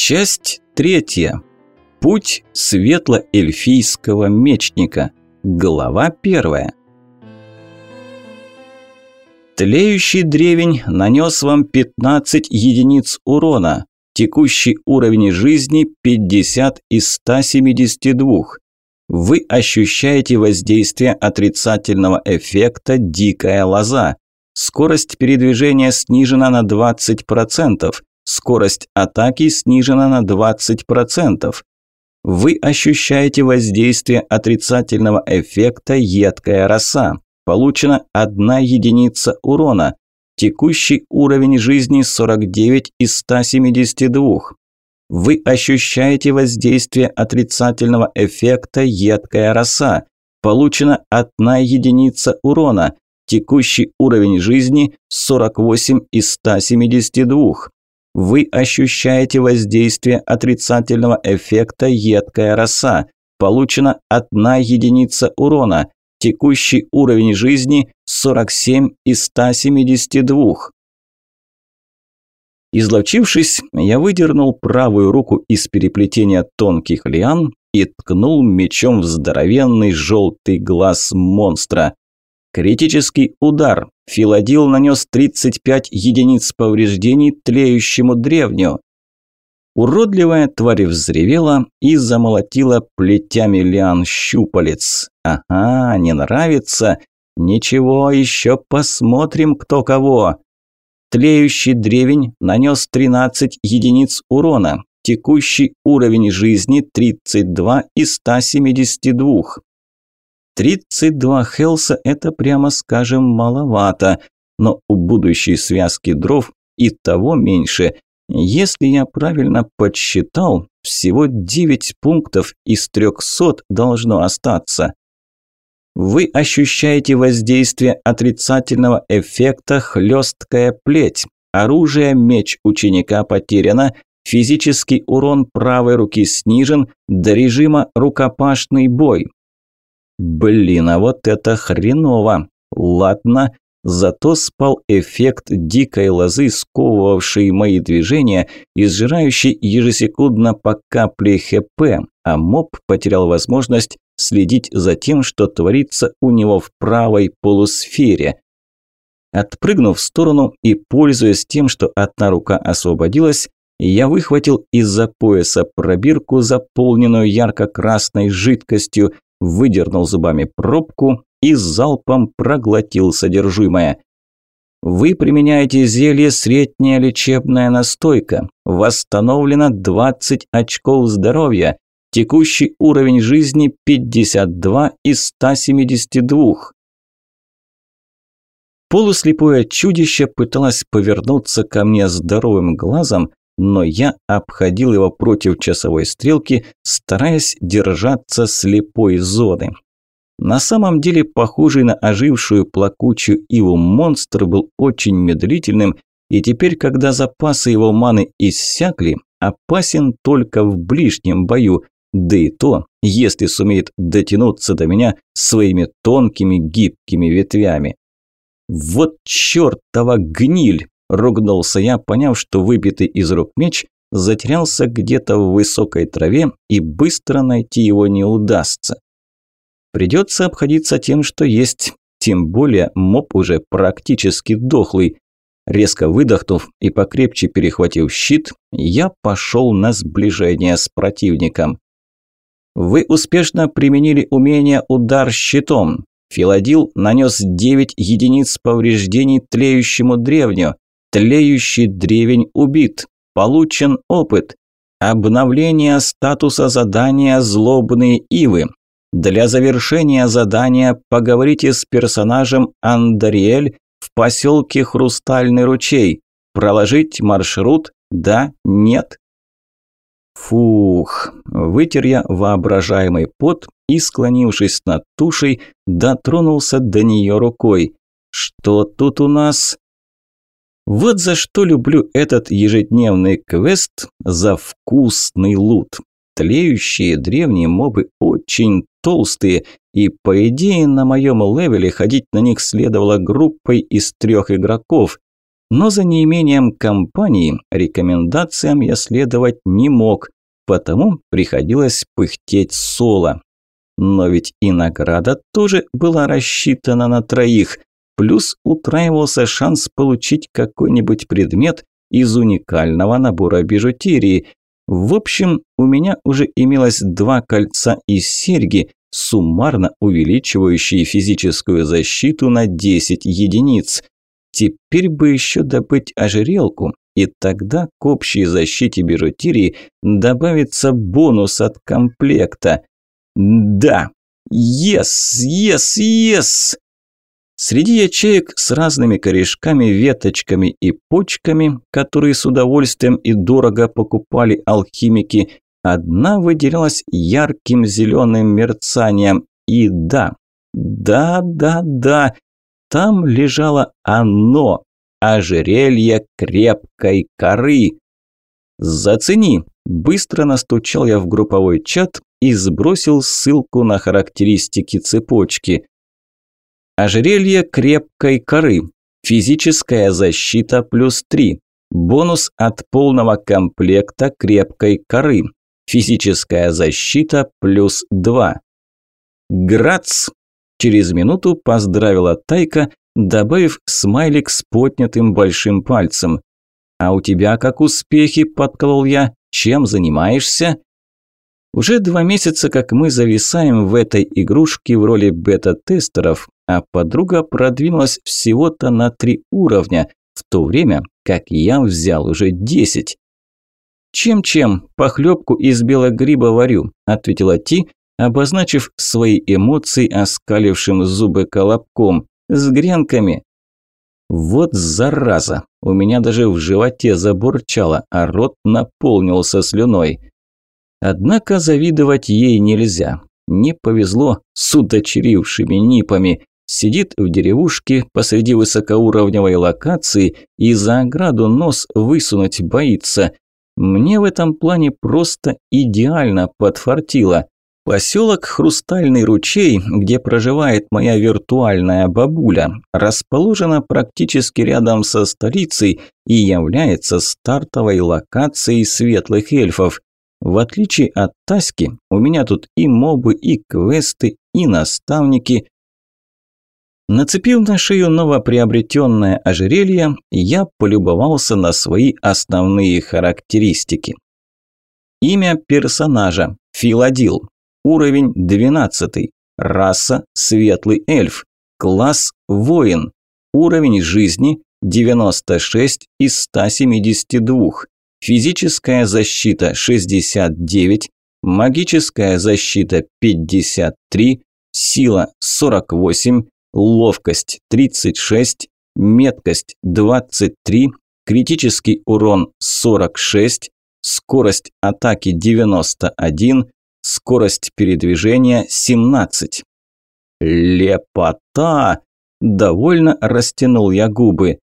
Часть третья. Путь светло-эльфийского мечника. Глава первая. Тлеющий древень нанес вам 15 единиц урона. Текущий уровень жизни 50 из 172. Вы ощущаете воздействие отрицательного эффекта «Дикая лоза». Скорость передвижения снижена на 20%. Скорость атаки снижена на 20%. Вы ощущаете воздействие отрицательного эффекта «Едкая роса». Получена одна единица урона. Текущий уровень жизни 49 из 172. Вы ощущаете воздействие отрицательного эффекта «Едкая роса». Получена одна единица урона. Текущий уровень жизни 48 из 172 вы ощущаете воздействие отрицательного эффекта «Едкая роса». Получена одна единица урона. Текущий уровень жизни 47 из 172. Изловчившись, я выдернул правую руку из переплетения тонких лиан и ткнул мечом в здоровенный желтый глаз монстра. Критический удар. Филадил нанес 35 единиц повреждений тлеющему древню. Уродливая тварь взревела и замолотила плетями лиан щупалец. Ага, не нравится? Ничего, еще посмотрим, кто кого. Тлеющий древень нанес 13 единиц урона. Текущий уровень жизни 32 из 172. 32 хелса – это, прямо скажем, маловато, но у будущей связки дров и того меньше. Если я правильно подсчитал, всего 9 пунктов из 300 должно остаться. Вы ощущаете воздействие отрицательного эффекта «Хлесткая плеть». Оружие меч ученика потеряно, физический урон правой руки снижен до режима «Рукопашный бой». Блин, а вот это хреново. Ладно, зато спал эффект дикой лозы, сковывавший мои движения и сжирающий ежесекундно по капле ХП, а моб потерял возможность следить за тем, что творится у него в правой полусфере. Отпрыгнув в сторону и пользуясь тем, что одна рука освободилась, я выхватил из-за пояса пробирку, заполненную ярко-красной жидкостью, выдернул зубами пробку и залпом проглотил содержимое. Вы применяете зелье «Средняя лечебная настойка». Восстановлено 20 очков здоровья. Текущий уровень жизни 52 из 172. Полуслепое чудище пыталось повернуться ко мне здоровым глазом, но я обходил его против часовой стрелки, стараясь держаться слепой зоны. На самом деле, похожий на ожившую плакучую иву монстр был очень медлительным, и теперь, когда запасы его маны иссякли, опасен только в ближнем бою, да и то, если сумеет дотянуться до меня своими тонкими гибкими ветвями. Вот чертова гниль! Ругнулся я, поняв, что выбитый из рук меч затерялся где-то в высокой траве и быстро найти его не удастся. Придется обходиться тем, что есть, тем более моб уже практически дохлый. Резко выдохнув и покрепче перехватив щит, я пошел на сближение с противником. Вы успешно применили умение «Удар щитом». Филадил нанес 9 единиц повреждений тлеющему древню. Тлеющий древень убит. Получен опыт. Обновление статуса задания «Злобные ивы». Для завершения задания поговорите с персонажем Андариэль в поселке Хрустальный ручей. Проложить маршрут? Да? Нет? Фух, вытер я воображаемый пот и, склонившись над тушей, дотронулся до нее рукой. Что тут у нас? Вот за что люблю этот ежедневный квест за вкусный лут. Тлеющие древние мобы очень толстые, и по идее на моем левеле ходить на них следовало группой из трех игроков. Но за неимением компании рекомендациям я следовать не мог, потому приходилось пыхтеть соло. Но ведь и награда тоже была рассчитана на троих, плюс утраивался шанс получить какой-нибудь предмет из уникального набора бижутерии. В общем, у меня уже имелось два кольца и серьги, суммарно увеличивающие физическую защиту на 10 единиц. Теперь бы еще добыть ожерелку, и тогда к общей защите бижутерии добавится бонус от комплекта. Да, yes, yes, yes! Среди ячеек с разными корешками, веточками и почками, которые с удовольствием и дорого покупали алхимики, одна выделялась ярким зеленым мерцанием. И да, да, да, да, там лежало оно, ожерелье крепкой коры. «Зацени!» – быстро настучал я в групповой чат и сбросил ссылку на характеристики цепочки. Ожерелье крепкой коры. Физическая защита плюс 3. Бонус от полного комплекта крепкой коры. Физическая защита плюс 2. Грац! Через минуту поздравила Тайка, добавив смайлик с поднятым большим пальцем. «А у тебя как успехи?» – подколол я. «Чем занимаешься?» Уже два месяца, как мы зависаем в этой игрушке в роли бета-тестеров, а подруга продвинулась всего-то на три уровня, в то время как я взял уже десять. «Чем-чем, похлебку из белогриба варю», – ответила Ти, обозначив свои эмоции оскалившим зубы колобком, с гренками. Вот зараза, у меня даже в животе забурчало, а рот наполнился слюной. Однако завидовать ей нельзя. Не повезло с удочерившими нипами. Сидит в деревушке посреди высокоуровневой локации и за ограду нос высунуть боится. Мне в этом плане просто идеально подфартило. Поселок Хрустальный ручей, где проживает моя виртуальная бабуля, расположена практически рядом со столицей и является стартовой локацией светлых эльфов. В отличие от Таски, у меня тут и мобы, и квесты, и наставники. Нацепив на шею новоприобретенное ожерелье, я полюбовался на свои основные характеристики. Имя персонажа – Филадил. Уровень 12. Раса – светлый эльф. Класс – воин. Уровень жизни – 96 из 172. Физическая защита 69, магическая защита 53, сила 48, ловкость 36, меткость 23, критический урон 46, скорость атаки 91, скорость передвижения 17. Лепота! Довольно растянул я губы.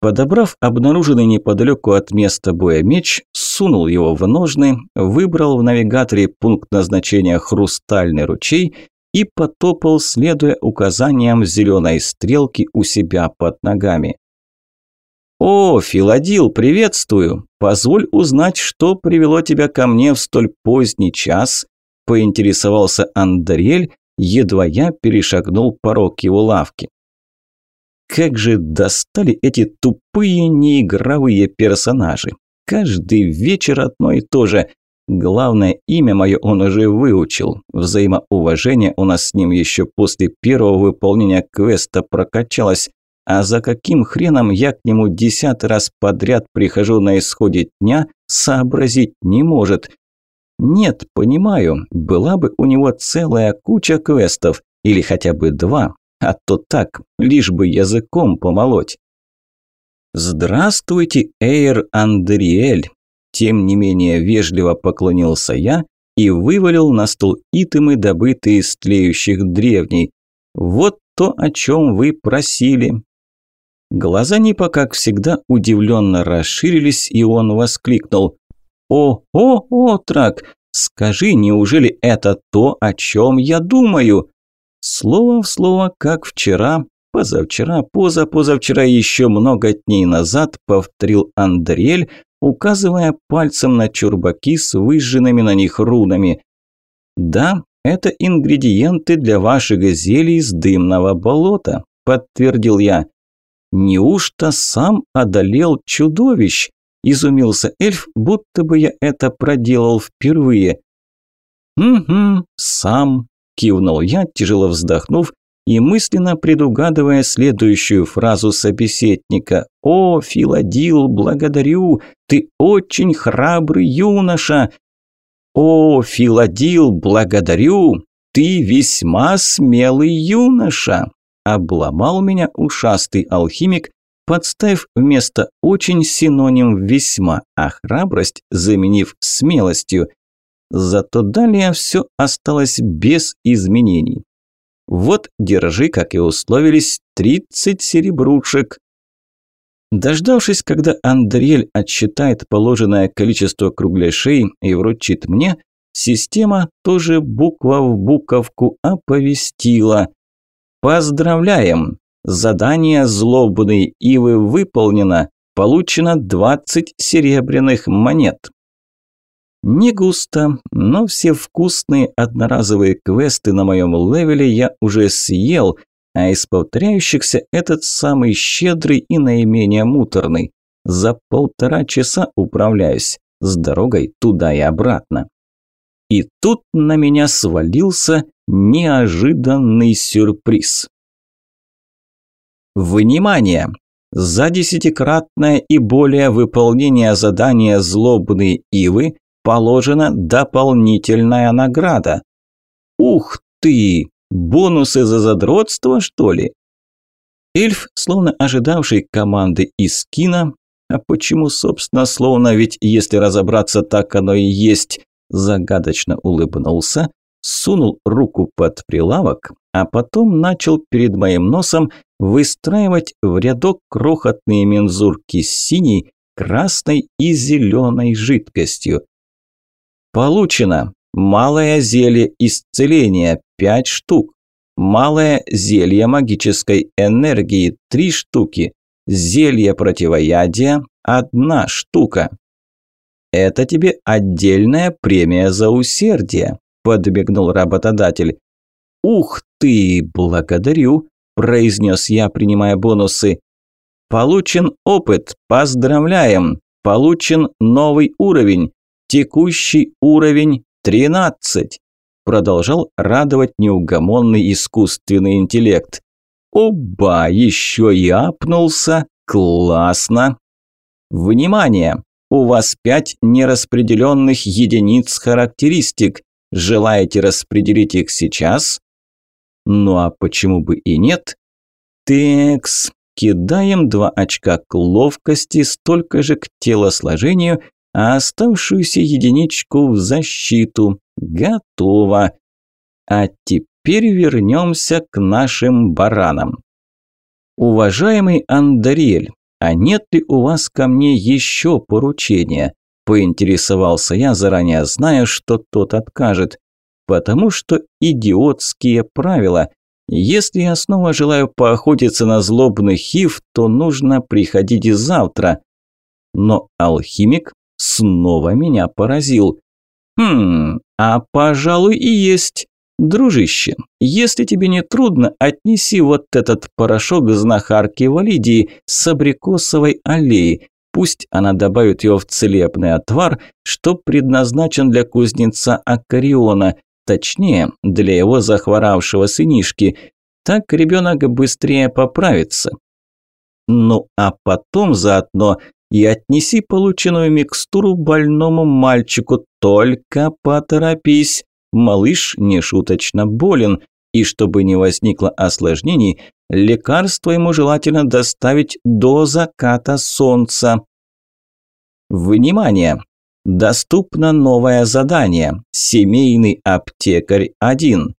Подобрав обнаруженный неподалеку от места боя меч, сунул его в ножны, выбрал в навигаторе пункт назначения «Хрустальный ручей» и потопал, следуя указаниям зеленой стрелки у себя под ногами. «О, Филадил, приветствую! Позволь узнать, что привело тебя ко мне в столь поздний час?» – поинтересовался Андриэль, едва я перешагнул порог его лавки. Как же достали эти тупые неигровые персонажи. Каждый вечер одно и то же. Главное имя мое он уже выучил. Взаимоуважение у нас с ним еще после первого выполнения квеста прокачалось. А за каким хреном я к нему десятый раз подряд прихожу на исходе дня, сообразить не может. Нет, понимаю, была бы у него целая куча квестов, или хотя бы два, а то так, лишь бы языком помолоть. «Здравствуйте, Эйр Андриэль!» Тем не менее вежливо поклонился я и вывалил на стол итемы, добытые из тлеющих древней. «Вот то, о чем вы просили». Глаза Нипа, как всегда, удивленно расширились, и он воскликнул. «О, о, Отрак! Скажи, неужели это то, о чем я думаю?» Слово в слово, как вчера, позавчера, позапозавчера, еще много дней назад, повторил Андриэль, указывая пальцем на чурбаки с выжженными на них рунами. Да, это ингредиенты для ваших зелий из дымного болота, подтвердил я. Неужто сам одолел чудовищ? Изумился эльф, будто бы я это проделал впервые. «Угу, сам», – кивнул я, тяжело вздохнув и мысленно предугадывая следующую фразу собеседника. «О, Филадил, благодарю! Ты очень храбрый юноша!» «О, Филадил, благодарю! Ты весьма смелый юноша!» Обломал меня ушастый алхимик, подставив вместо «очень» синоним «весьма», а храбрость заменив смелостью. Зато далее все осталось без изменений. Вот, держи, как и условились, тридцать серебрушек. Дождавшись, когда Андриэль отсчитает положенное количество кругляшей и вручит мне, система тоже буква в буковку оповестила. Поздравляем! Задание злобной ивы выполнено. Получено 20 серебряных монет. Не густо, но все вкусные одноразовые квесты на моем левеле я уже съел, а из повторяющихся этот самый щедрый и наименее муторный. За полтора часа управляюсь с дорогой туда и обратно. И тут на меня свалился неожиданный сюрприз. Внимание! За десятикратное и более выполнение задания злобные ивы положена дополнительная награда. Ух ты! Бонусы за задротство, что ли? Эльф, словно ожидавший команды из кино, а почему, собственно, словно, ведь если разобраться, так оно и есть, загадочно улыбнулся, сунул руку под прилавок, а потом начал перед моим носом выстраивать в рядок крохотные мензурки с синей, красной и зеленой жидкостью. Получено малое зелье исцеления 5 штук, малое зелье магической энергии 3 штуки, зелье противоядия 1 штука. Это тебе отдельная премия за усердие, подбегнул работодатель. Ух ты, благодарю, произнес я, принимая бонусы. Получен опыт, поздравляем. Получен новый уровень. Текущий уровень 13. Продолжал радовать неугомонный искусственный интеллект. Оба, еще и апнулся. Классно. Внимание! У вас пять нераспределенных единиц характеристик. Желаете распределить их сейчас? Ну а почему бы и нет? Текс. Кидаем два очка к ловкости, столько же к телосложению а оставшуюся единичку в защиту. Готово. А теперь вернемся к нашим баранам. Уважаемый Андариэль, а нет ли у вас ко мне еще поручения? Поинтересовался я, заранее зная, что тот откажет. Потому что идиотские правила. Если я снова желаю поохотиться на злобный хив, то нужно приходить и завтра. Но алхимик снова меня поразил. Хм, а пожалуй и есть. Дружище, если тебе не трудно, отнеси вот этот порошок знахарки Валидии с абрикосовой аллеи. Пусть она добавит его в целебный отвар, что предназначен для кузнеца Акариона, точнее, для его захворавшего сынишки. Так ребенок быстрее поправится. Ну а потом заодно и отнеси полученную микстуру больному мальчику, только поторопись. Малыш нешуточно болен, и чтобы не возникло осложнений, лекарство ему желательно доставить до заката солнца. Внимание! Доступно новое задание «Семейный аптекарь 1».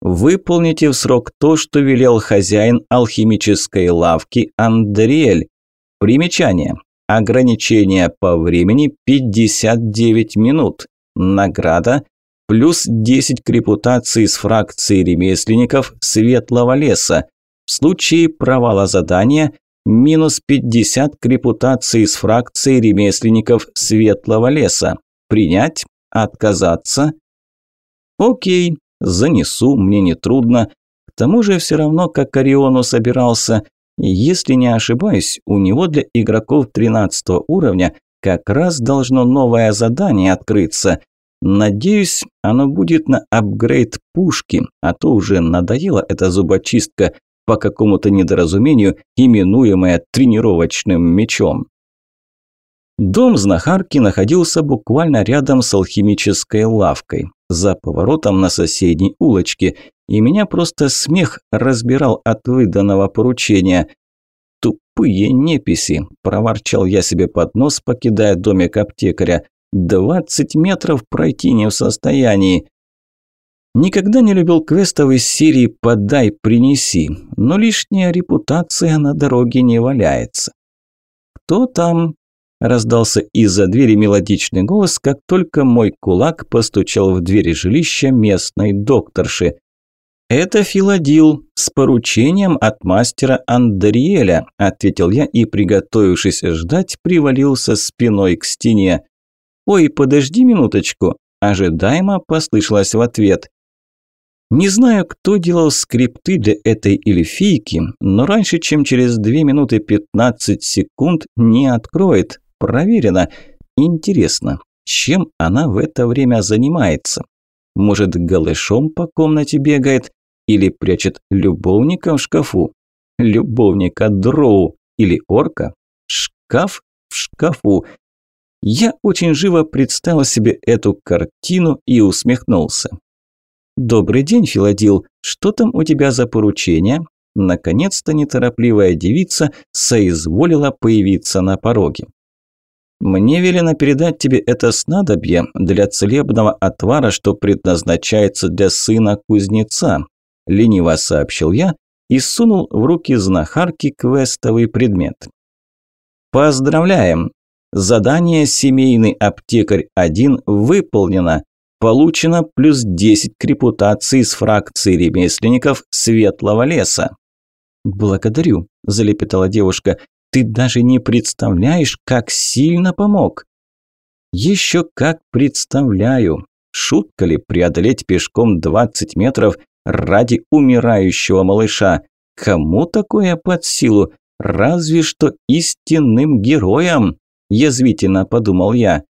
Выполните в срок то, что велел хозяин алхимической лавки Андриэль. Примечание. Ограничение по времени 59 минут. Награда плюс 10 к репутации с фракцией ремесленников Светлого леса. В случае провала задания минус 50 к репутации с фракцией ремесленников Светлого леса. Принять? Отказаться? Окей, занесу, мне не трудно. К тому же все равно как Ориону собирался. Если не ошибаюсь, у него для игроков 13 уровня как раз должно новое задание открыться. Надеюсь, оно будет на апгрейд пушки, а то уже надоела эта зубочистка по какому-то недоразумению, именуемая тренировочным мечом. Дом знахарки находился буквально рядом с алхимической лавкой, за поворотом на соседней улочке, и меня просто смех разбирал от выданного поручения. «Тупые неписи!» – проворчал я себе под нос, покидая домик аптекаря. «Двадцать метров пройти не в состоянии!» Никогда не любил квестов из серии «Подай, принеси», но лишняя репутация на дороге не валяется. «Кто там?» – раздался из-за двери мелодичный голос, как только мой кулак постучал в двери жилища местной докторши. «Это Филадил с поручением от мастера Андриэля», – ответил я и, приготовившись ждать, привалился спиной к стене. «Ой, подожди минуточку», – ожидаемо послышалось в ответ. Не знаю, кто делал скрипты для этой эльфийки, но раньше, чем через 2 минуты 15 секунд не откроет. Проверено. Интересно, чем она в это время занимается? Может, голышом по комнате бегает? Или прячет любовника в шкафу? Любовника дроу или орка? Шкаф в шкафу. Я очень живо представил себе эту картину и усмехнулся. «Добрый день, Филадил. Что там у тебя за поручение?» Наконец-то неторопливая девица соизволила появиться на пороге. «Мне велено передать тебе это снадобье для целебного отвара, что предназначается для сына кузнеца», – лениво сообщил я и сунул в руки знахарки квестовый предмет. «Поздравляем! Задание «Семейный аптекарь-1» выполнено. Получено плюс 10 к репутации с фракции ремесленников Светлого леса. «Благодарю», – залепетала девушка. «Ты даже не представляешь, как сильно помог». «Еще как представляю. Шутка ли преодолеть пешком 20 метров ради умирающего малыша? Кому такое под силу? Разве что истинным героям?» – язвительно подумал я.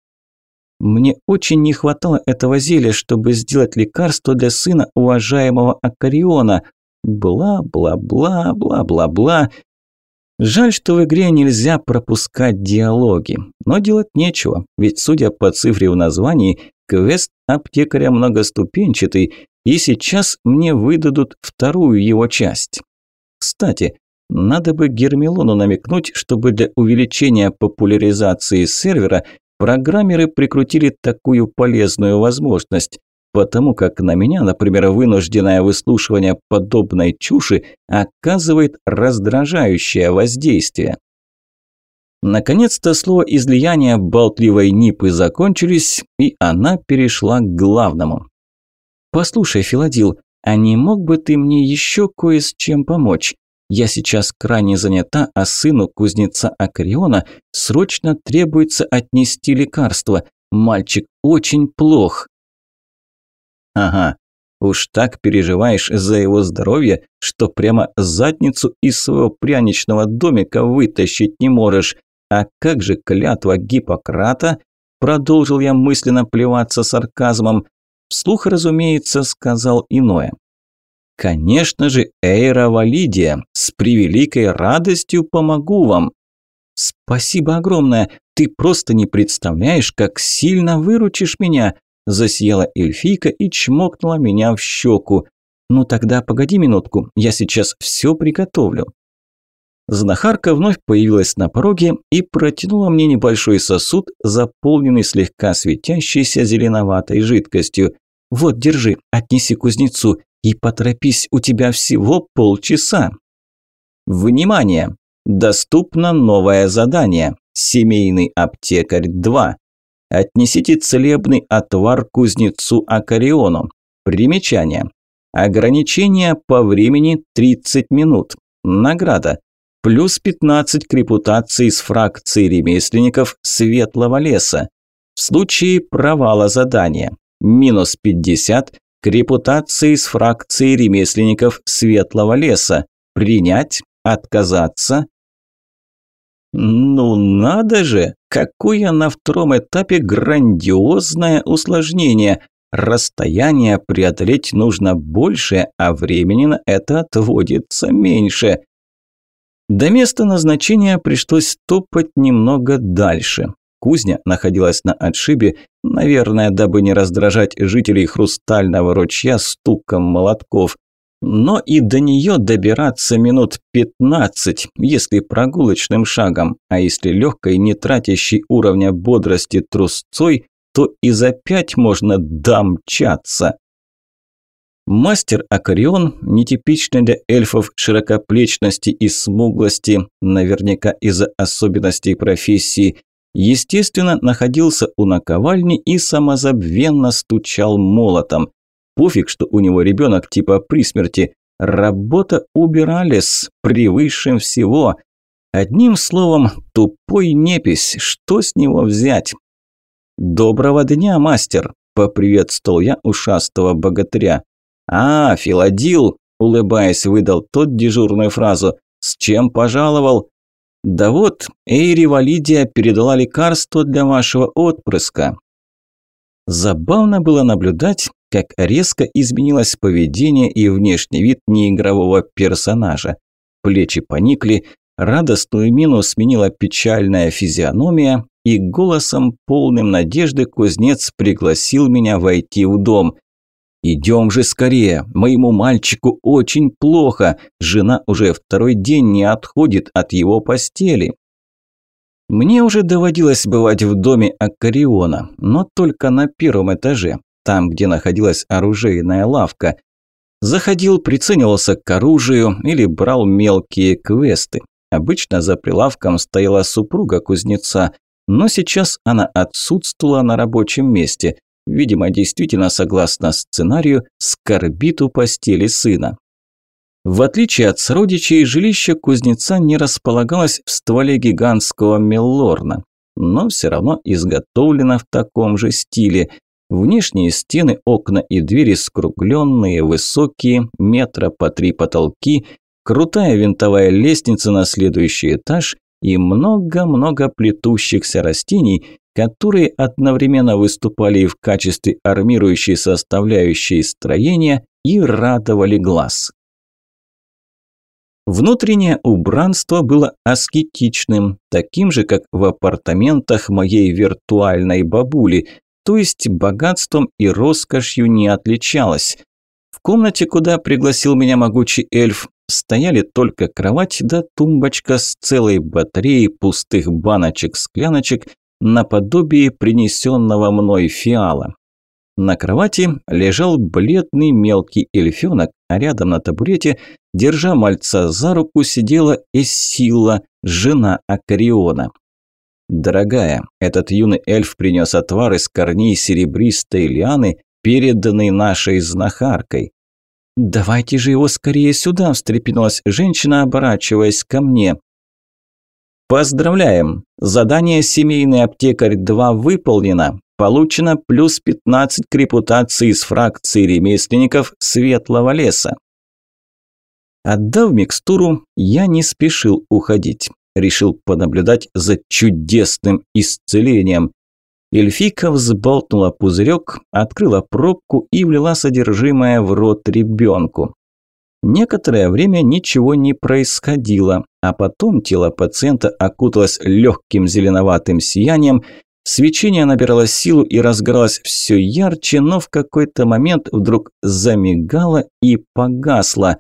Мне очень не хватало этого зелья, чтобы сделать лекарство для сына уважаемого Акариона. Бла-бла-бла-бла-бла-бла. Жаль, что в игре нельзя пропускать диалоги. Но делать нечего, ведь, судя по цифре в названии, квест аптекаря многоступенчатый, и сейчас мне выдадут вторую его часть. Кстати, надо бы Гермелону намекнуть, чтобы для увеличения популяризации сервера Программеры прикрутили такую полезную возможность, потому как на меня, например, вынужденное выслушивание подобной чуши оказывает раздражающее воздействие. Наконец-то слово излияния болтливой Нипы закончились, и она перешла к главному. «Послушай, Филадил, а не мог бы ты мне еще кое с чем помочь? Я сейчас крайне занята, а сыну кузнеца Акриона срочно требуется отнести лекарство. Мальчик очень плох. Ага, уж так переживаешь за его здоровье, что прямо задницу из своего пряничного домика вытащить не можешь. А как же клятва Гиппократа? Продолжил я мысленно плеваться сарказмом. Вслух, разумеется, сказал иное. Конечно же, Эйра Валидия, с превеликой радостью помогу вам. Спасибо огромное, ты просто не представляешь, как сильно выручишь меня, засияла эльфийка и чмокнула меня в щеку. Ну тогда погоди минутку, я сейчас все приготовлю. Знахарка вновь появилась на пороге и протянула мне небольшой сосуд, заполненный слегка светящейся зеленоватой жидкостью. «Вот, держи, отнеси кузнецу. И поторопись, у тебя всего полчаса. Внимание! Доступно новое задание. Семейный аптекарь 2. Отнесите целебный отвар кузнецу Акариону. Примечание. Ограничение по времени 30 минут. Награда. Плюс 15 к репутации с фракции ремесленников Светлого леса. В случае провала задания. Минус 50 к репутации с фракцией ремесленников Светлого леса. Принять, отказаться. Ну надо же, какое на втором этапе грандиозное усложнение. Расстояние преодолеть нужно больше, а времени на это отводится меньше. До места назначения пришлось топать немного дальше. Кузня находилась на отшибе, наверное, дабы не раздражать жителей Хрустального ручья стуком молотков. Но и до нее добираться минут 15, если прогулочным шагом, а если легкой, не тратящей уровня бодрости трусцой, то и за пять можно домчаться. Мастер Акарион, нетипичный для эльфов широкоплечности и смуглости, наверняка из-за особенностей профессии, естественно, находился у наковальни и самозабвенно стучал молотом. Пофиг, что у него ребенок типа при смерти. Работа убирались превыше всего. Одним словом, тупой непись, что с него взять? «Доброго дня, мастер!» – поприветствовал я ушастого богатыря. «А, Филадил!» – улыбаясь, выдал тот дежурную фразу. «С чем пожаловал?» «Да вот, Эйри Валидия передала лекарство для вашего отпрыска». Забавно было наблюдать, как резко изменилось поведение и внешний вид неигрового персонажа. Плечи поникли, радостную мину сменила печальная физиономия, и голосом, полным надежды, кузнец пригласил меня войти в дом. «Идем же скорее, моему мальчику очень плохо, жена уже второй день не отходит от его постели». Мне уже доводилось бывать в доме Акариона, но только на первом этаже, там, где находилась оружейная лавка. Заходил, приценивался к оружию или брал мелкие квесты. Обычно за прилавком стояла супруга кузнеца, но сейчас она отсутствовала на рабочем месте – видимо, действительно согласно сценарию, скорбит у постели сына. В отличие от сородичей, жилище кузнеца не располагалось в стволе гигантского меллорна, но все равно изготовлено в таком же стиле. Внешние стены, окна и двери скругленные, высокие, метра по три потолки, крутая винтовая лестница на следующий этаж и много-много плетущихся растений, которые одновременно выступали и в качестве армирующей составляющей строения и радовали глаз. Внутреннее убранство было аскетичным, таким же, как в апартаментах моей виртуальной бабули, то есть богатством и роскошью не отличалось. В комнате, куда пригласил меня могучий эльф, стояли только кровать да тумбочка с целой батареей пустых баночек-скляночек наподобие принесенного мной фиала. На кровати лежал бледный мелкий эльфенок, а рядом на табурете, держа мальца за руку, сидела Эссила, жена Акариона. «Дорогая, этот юный эльф принес отвар из корней серебристой лианы, переданный нашей знахаркой». «Давайте же его скорее сюда», – встрепенулась женщина, оборачиваясь ко мне. Поздравляем! Задание «Семейный аптекарь-2» выполнено. Получено плюс 15 к репутации с фракции ремесленников Светлого леса. Отдав микстуру, я не спешил уходить. Решил понаблюдать за чудесным исцелением. Эльфика взболтнула пузырек, открыла пробку и влила содержимое в рот ребенку. Некоторое время ничего не происходило, а потом тело пациента окуталось легким зеленоватым сиянием, свечение набирало силу и разгоралось все ярче, но в какой-то момент вдруг замигало и погасло.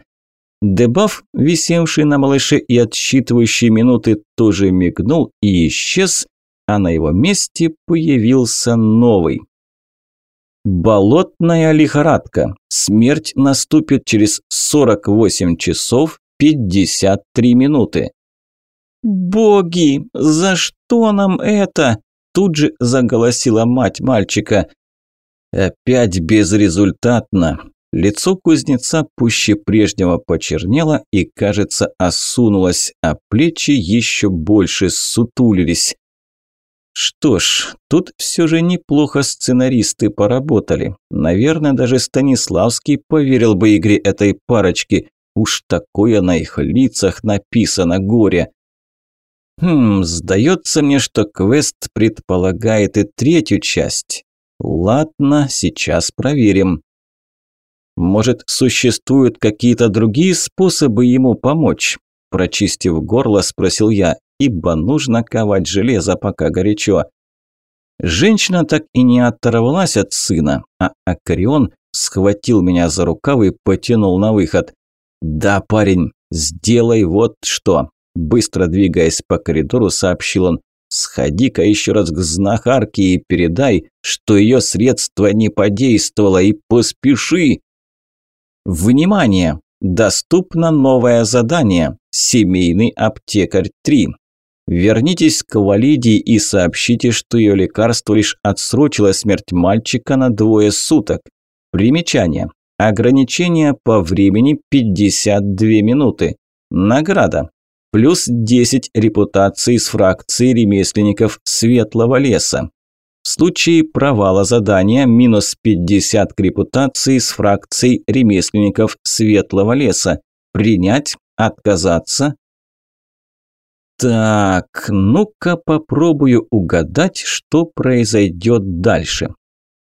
Дебаф, висевший на малыше и отсчитывающий минуты, тоже мигнул и исчез, а на его месте появился новый. Болотная лихорадка. Смерть наступит через 48 часов 53 минуты. «Боги, за что нам это?» Тут же заголосила мать мальчика. «Опять безрезультатно. Лицо кузнеца пуще прежнего почернело и, кажется, осунулось, а плечи еще больше сутулились. Что ж, тут все же неплохо сценаристы поработали. Наверное, даже Станиславский поверил бы игре этой парочки. Уж такое на их лицах написано горе. Хм, сдается мне, что квест предполагает и третью часть. Ладно, сейчас проверим. Может, существуют какие-то другие способы ему помочь? Прочистив горло, спросил я, ибо нужно ковать железо, пока горячо. Женщина так и не оторвалась от сына, а Акарион схватил меня за рукав и потянул на выход. «Да, парень, сделай вот что!» Быстро двигаясь по коридору, сообщил он. «Сходи-ка еще раз к знахарке и передай, что ее средство не подействовало, и поспеши!» Внимание! Доступно новое задание «Семейный аптекарь 3». Вернитесь к Валидии и сообщите, что ее лекарство лишь отсрочило смерть мальчика на двое суток. Примечание. Ограничение по времени 52 минуты. Награда. Плюс 10 репутаций с фракции ремесленников Светлого леса. В случае провала задания минус 50 к репутации с фракцией ремесленников Светлого леса. Принять, отказаться. Так, ну-ка попробую угадать, что произойдет дальше.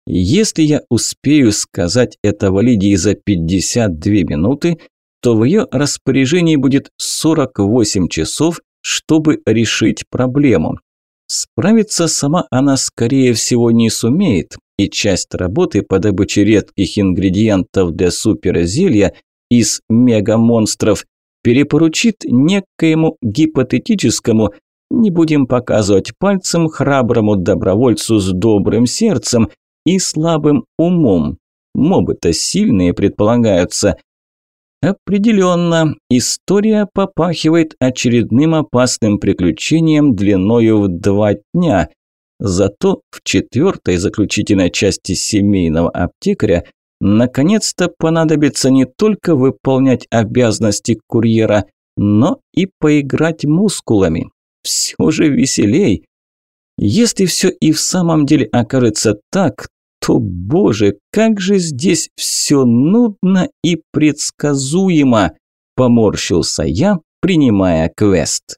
Если я успею сказать это Валидии за 52 минуты, то в ее распоряжении будет 48 часов, чтобы решить проблему. Справиться сама она, скорее всего, не сумеет, и часть работы по добыче редких ингредиентов для суперзелья из мегамонстров перепоручит некоему гипотетическому, не будем показывать пальцем, храброму добровольцу с добрым сердцем и слабым умом. Мобы-то сильные предполагаются, Определенно, история попахивает очередным опасным приключением длиною в два дня. Зато в четвертой заключительной части семейного аптекаря наконец-то понадобится не только выполнять обязанности курьера, но и поиграть мускулами. Все же веселей. Если все и в самом деле окажется так, то, боже, как же здесь все нудно и предсказуемо, поморщился я, принимая квест.